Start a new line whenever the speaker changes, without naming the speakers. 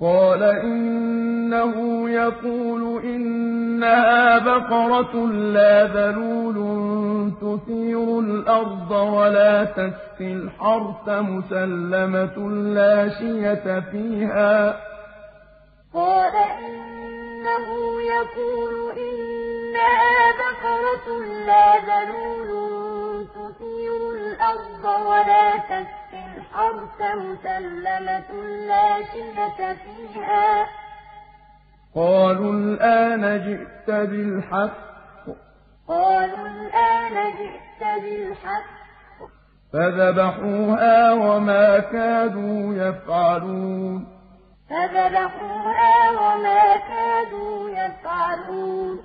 قَالَ إِنَّهُ يَقُولُ إِنَّهَا بَقَرَةٌ لَّا ذَلُولٌ تُثِيرُ الْأَرْضَ وَلَا تَسْقِي الْحَرْثَ مُسَلَّمَةٌ لَّا شِيَةَ فِيهَا ۚ.
قَالَ إِنَّهُ يَقُولُ إِنَّهَا بَقَرَةٌ لَّا ذَلُولٌ تُثِيرُ الْأَرْضَ وَلَا تَسْقِي الْحَرْثَ مُسَلَّمَةٌ لَّا شِيَةَ فِيهَا ۚ.
قَالُوا الْآنَ جِئْتَ بِالْحَقِّ ۚ. فَذَبَحُوهَا وَمَا كَادُوا يَفْعَلُونَ.
فَذَبَحُوهَا وَمَا كَادُوا يَفْعَلُونَ.